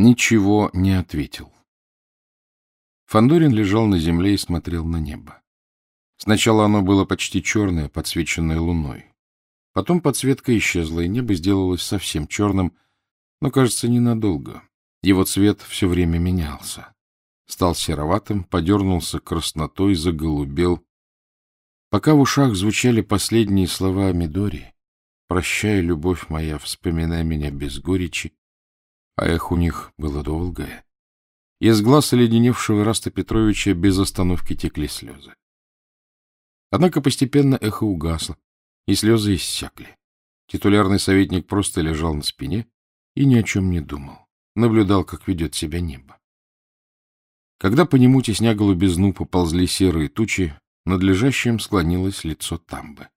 Ничего не ответил. Фандорин лежал на земле и смотрел на небо. Сначала оно было почти черное, подсвеченное луной. Потом подсветка исчезла, и небо сделалось совсем черным, но, кажется, ненадолго. Его цвет все время менялся. Стал сероватым, подернулся краснотой, заголубел. Пока в ушах звучали последние слова Мидори, «Прощай, любовь моя, вспоминай меня без горечи», а эх у них было долгое. Из глаз оледеневшего Раста Петровича без остановки текли слезы. Однако постепенно эхо угасло, и слезы иссякли. Титулярный советник просто лежал на спине и ни о чем не думал, наблюдал, как ведет себя небо. Когда по нему, тесня голубизну, поползли серые тучи, над лежащим склонилось лицо Тамбы.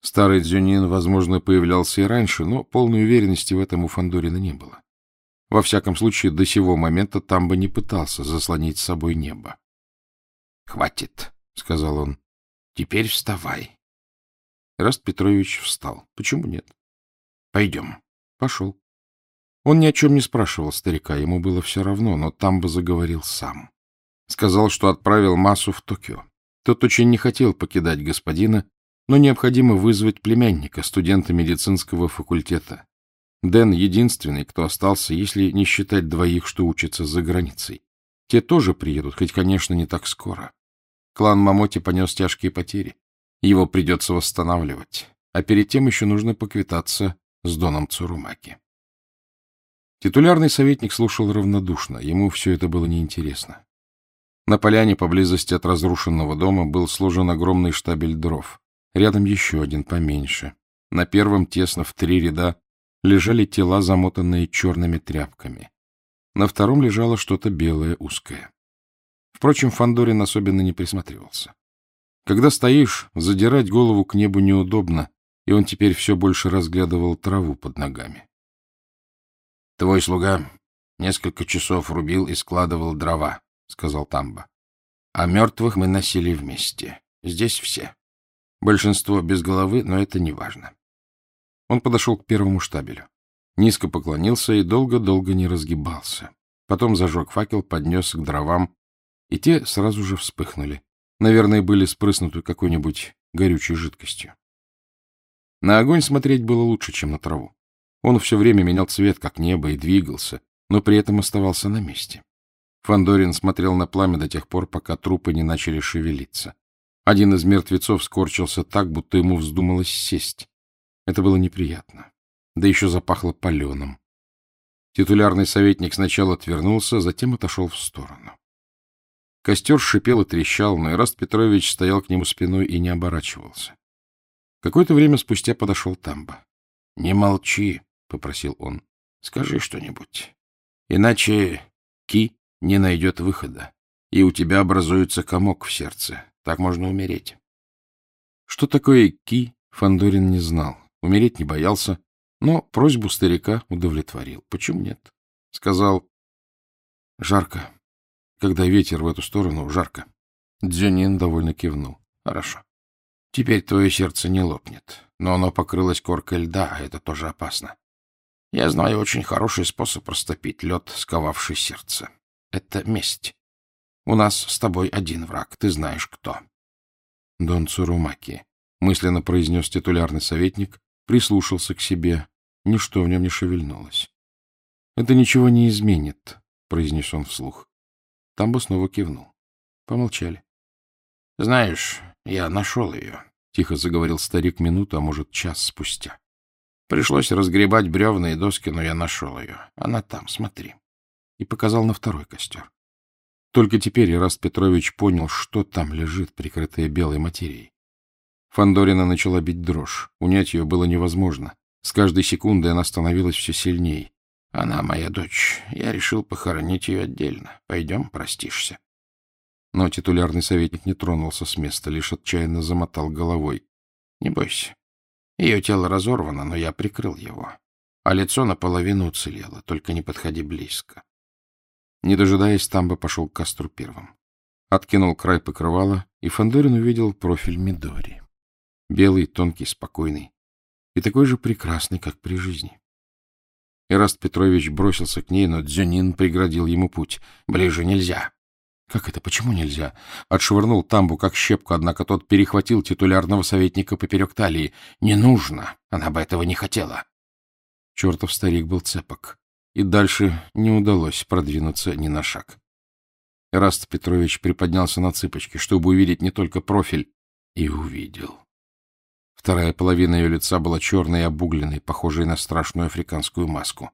Старый Дзюнин, возможно, появлялся и раньше, но полной уверенности в этом у Фандорина не было. Во всяком случае, до сего момента Тамба не пытался заслонить с собой небо. — Хватит, — сказал он. Теперь вставай. Раст Петрович встал. Почему нет? Пойдем. Пошел. Он ни о чем не спрашивал старика, ему было все равно, но там бы заговорил сам. Сказал, что отправил массу в Токио. Тот очень не хотел покидать господина, но необходимо вызвать племянника, студента медицинского факультета. Дэн единственный, кто остался, если не считать двоих, что учатся за границей. Те тоже приедут, хоть, конечно, не так скоро. Клан Мамоти понес тяжкие потери. Его придется восстанавливать. А перед тем еще нужно поквитаться с Доном Цурумаки. Титулярный советник слушал равнодушно. Ему все это было неинтересно. На поляне поблизости от разрушенного дома был сложен огромный штабель дров. Рядом еще один поменьше. На первом тесно в три ряда лежали тела, замотанные черными тряпками. На втором лежало что-то белое, узкое. Впрочем, Фандорин особенно не присматривался. Когда стоишь, задирать голову к небу неудобно, и он теперь все больше разглядывал траву под ногами. — Твой слуга несколько часов рубил и складывал дрова, — сказал Тамба. — А мертвых мы носили вместе. Здесь все. Большинство без головы, но это не важно. Он подошел к первому штабелю. Низко поклонился и долго-долго не разгибался. Потом зажег факел, поднес к дровам и те сразу же вспыхнули. Наверное, были спрыснуты какой-нибудь горючей жидкостью. На огонь смотреть было лучше, чем на траву. Он все время менял цвет, как небо, и двигался, но при этом оставался на месте. Фандорин смотрел на пламя до тех пор, пока трупы не начали шевелиться. Один из мертвецов скорчился так, будто ему вздумалось сесть. Это было неприятно. Да еще запахло паленым. Титулярный советник сначала отвернулся, затем отошел в сторону. Костер шипел и трещал, но Ираст Петрович стоял к нему спиной и не оборачивался. Какое-то время спустя подошел Тамба. — Не молчи, — попросил он. — Скажи что-нибудь. Иначе Ки не найдет выхода, и у тебя образуется комок в сердце. Так можно умереть. Что такое Ки, Фандорин не знал. Умереть не боялся, но просьбу старика удовлетворил. Почему нет? Сказал, — Жарко. Когда ветер в эту сторону, жарко. Дзюнин довольно кивнул. Хорошо. Теперь твое сердце не лопнет, но оно покрылось коркой льда, а это тоже опасно. Я знаю очень хороший способ растопить лед, сковавший сердце. Это месть. У нас с тобой один враг, ты знаешь кто. Дон Цурумаки, мысленно произнес титулярный советник, прислушался к себе. Ничто в нем не шевельнулось. Это ничего не изменит, произнес он вслух. Тамбо снова кивнул. Помолчали. — Знаешь, я нашел ее, — тихо заговорил старик минуту, а может, час спустя. Пришлось разгребать бревна и доски, но я нашел ее. Она там, смотри. И показал на второй костер. Только теперь Ираст Петрович понял, что там лежит, прикрытая белой материей. Фандорина начала бить дрожь. Унять ее было невозможно. С каждой секундой она становилась все сильней. Она моя дочь. Я решил похоронить ее отдельно. Пойдем, простишься. Но титулярный советник не тронулся с места, лишь отчаянно замотал головой. Не бойся. Ее тело разорвано, но я прикрыл его. А лицо наполовину уцелело, только не подходи близко. Не дожидаясь, Тамба пошел к костру первым. Откинул край покрывала, и Фандорин увидел профиль Мидори. Белый, тонкий, спокойный. И такой же прекрасный, как при жизни. Ираст Петрович бросился к ней, но Дзюнин преградил ему путь. «Ближе нельзя». «Как это? Почему нельзя?» Отшвырнул тамбу как щепку, однако тот перехватил титулярного советника поперек талии. «Не нужно! Она бы этого не хотела!» Чертов старик был цепок, и дальше не удалось продвинуться ни на шаг. Ираст Петрович приподнялся на цыпочки, чтобы увидеть не только профиль, и увидел. Вторая половина ее лица была черной и обугленной, похожей на страшную африканскую маску.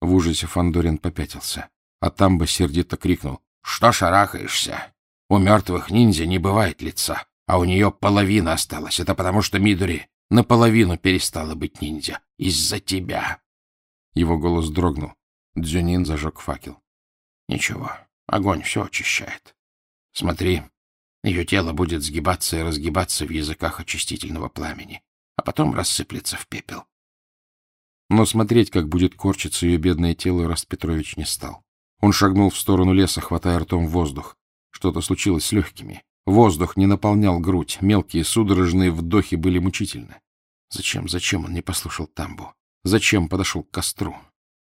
В ужасе Фандорин попятился, а Тамба сердито крикнул. — Что шарахаешься? У мертвых ниндзя не бывает лица, а у нее половина осталась. Это потому, что Мидори наполовину перестала быть ниндзя. Из-за тебя. Его голос дрогнул. Дзюнин зажег факел. — Ничего, огонь все очищает. Смотри, ее тело будет сгибаться и разгибаться в языках очистительного пламени, а потом рассыплется в пепел. Но смотреть, как будет корчиться ее бедное тело, Раст Петрович не стал. Он шагнул в сторону леса, хватая ртом воздух. Что-то случилось с легкими. Воздух не наполнял грудь, мелкие судорожные вдохи были мучительны. Зачем, зачем он не послушал Тамбу? Зачем подошел к костру?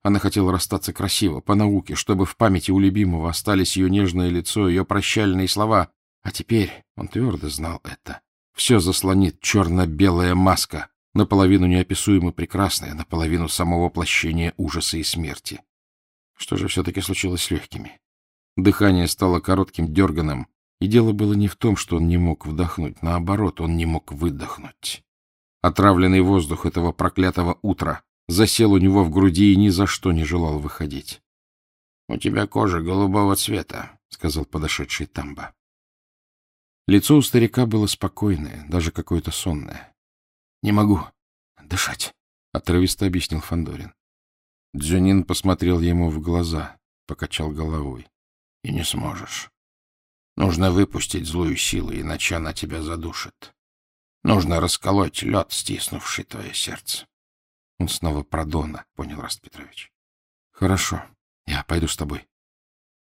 Она хотела расстаться красиво, по науке, чтобы в памяти у любимого остались ее нежное лицо, ее прощальные слова, а теперь он твердо знал это. Все заслонит черно-белая маска, наполовину неописуемо прекрасная, наполовину само воплощение ужаса и смерти. Что же все-таки случилось с легкими? Дыхание стало коротким, дерганым, и дело было не в том, что он не мог вдохнуть, наоборот, он не мог выдохнуть. Отравленный воздух этого проклятого утра засел у него в груди и ни за что не желал выходить. — У тебя кожа голубого цвета, — сказал подошедший Тамба. Лицо у старика было спокойное, даже какое-то сонное. — Не могу дышать, — отрывисто объяснил Фандорин. Дзюнин посмотрел ему в глаза, покачал головой. — И не сможешь. Нужно выпустить злую силу, иначе она тебя задушит. Нужно расколоть лед, стиснувший твое сердце. Он снова про Дона, понял Раст Петрович. — Хорошо, я пойду с тобой.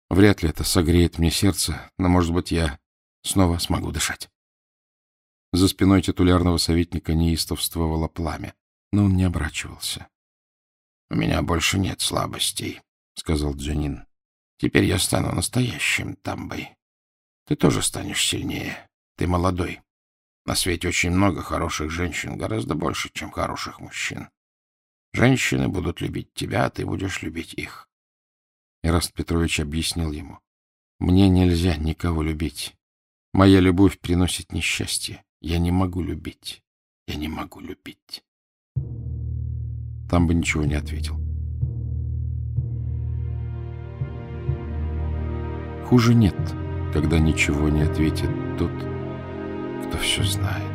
Вряд ли это согреет мне сердце, но, может быть, я Снова смогу дышать. За спиной титулярного советника неистовствовало пламя, но он не оборачивался. — У меня больше нет слабостей, — сказал Дзюнин. — Теперь я стану настоящим тамбой. Ты тоже станешь сильнее. Ты молодой. На свете очень много хороших женщин, гораздо больше, чем хороших мужчин. Женщины будут любить тебя, а ты будешь любить их. Ираст Петрович объяснил ему. — Мне нельзя никого любить. Моя любовь приносит несчастье. Я не могу любить. Я не могу любить. Там бы ничего не ответил. Хуже нет, когда ничего не ответит тот, кто все знает.